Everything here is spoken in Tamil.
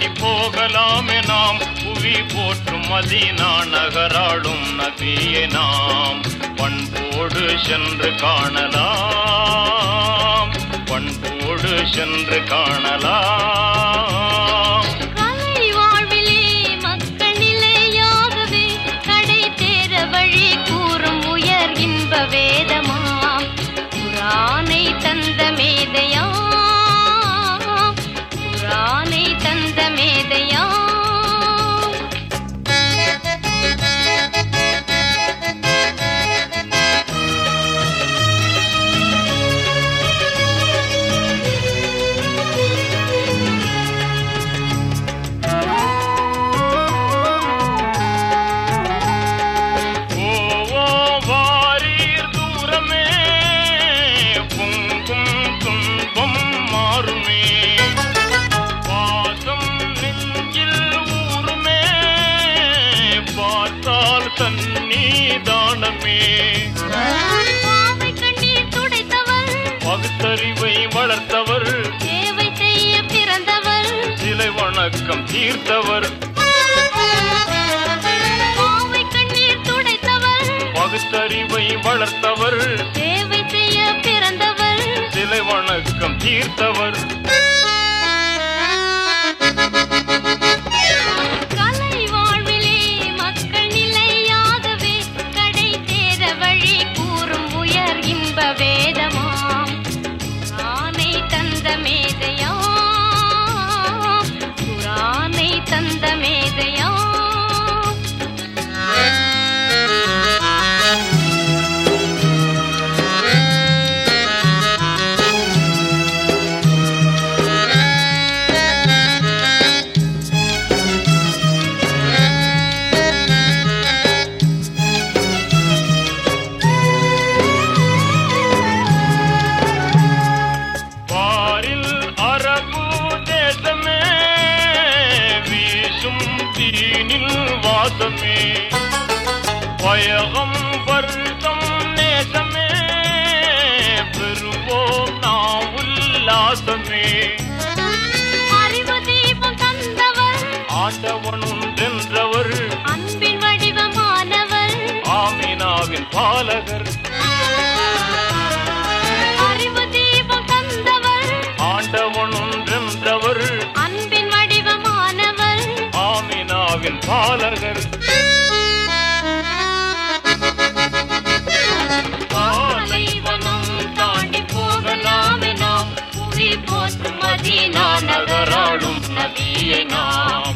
தாண்டி போகலாமே நாம். புவி போற்றும் மதீனா நகராடும் நதியை நாம். பண்போடு சென்று காணலாம். பண்போடு சென்று காணலாம். கண்ணீர் துடைத்தவர் பகுத்தறிவை வளர்த்தவர் சேவை செய்ய பிறந்தவர் சிலை வணக்கம் தீர்த்தவர். பாவை கண்ணீர் துடைத்தவர் பகுத்தறிவை வளர்த்தவர் சேவை செய்ய பிறந்தவர் சிலை வணக்கம் தீர்த்தவர். வாசமே பயகம் வருத்தம் நேசமே. பெறுவோம் நாம் உல்லாசமே. தந்தவர். ஆண்டவனுன்றென்றவர் அன்பின் வடிவமானவர். ஆமினாவின் பாலகர். பாலகர் பாலைவனம் தாண்டி போகலாமே நாம் புவி போற்றும் மதீனா நகராளும் நபியை நாம்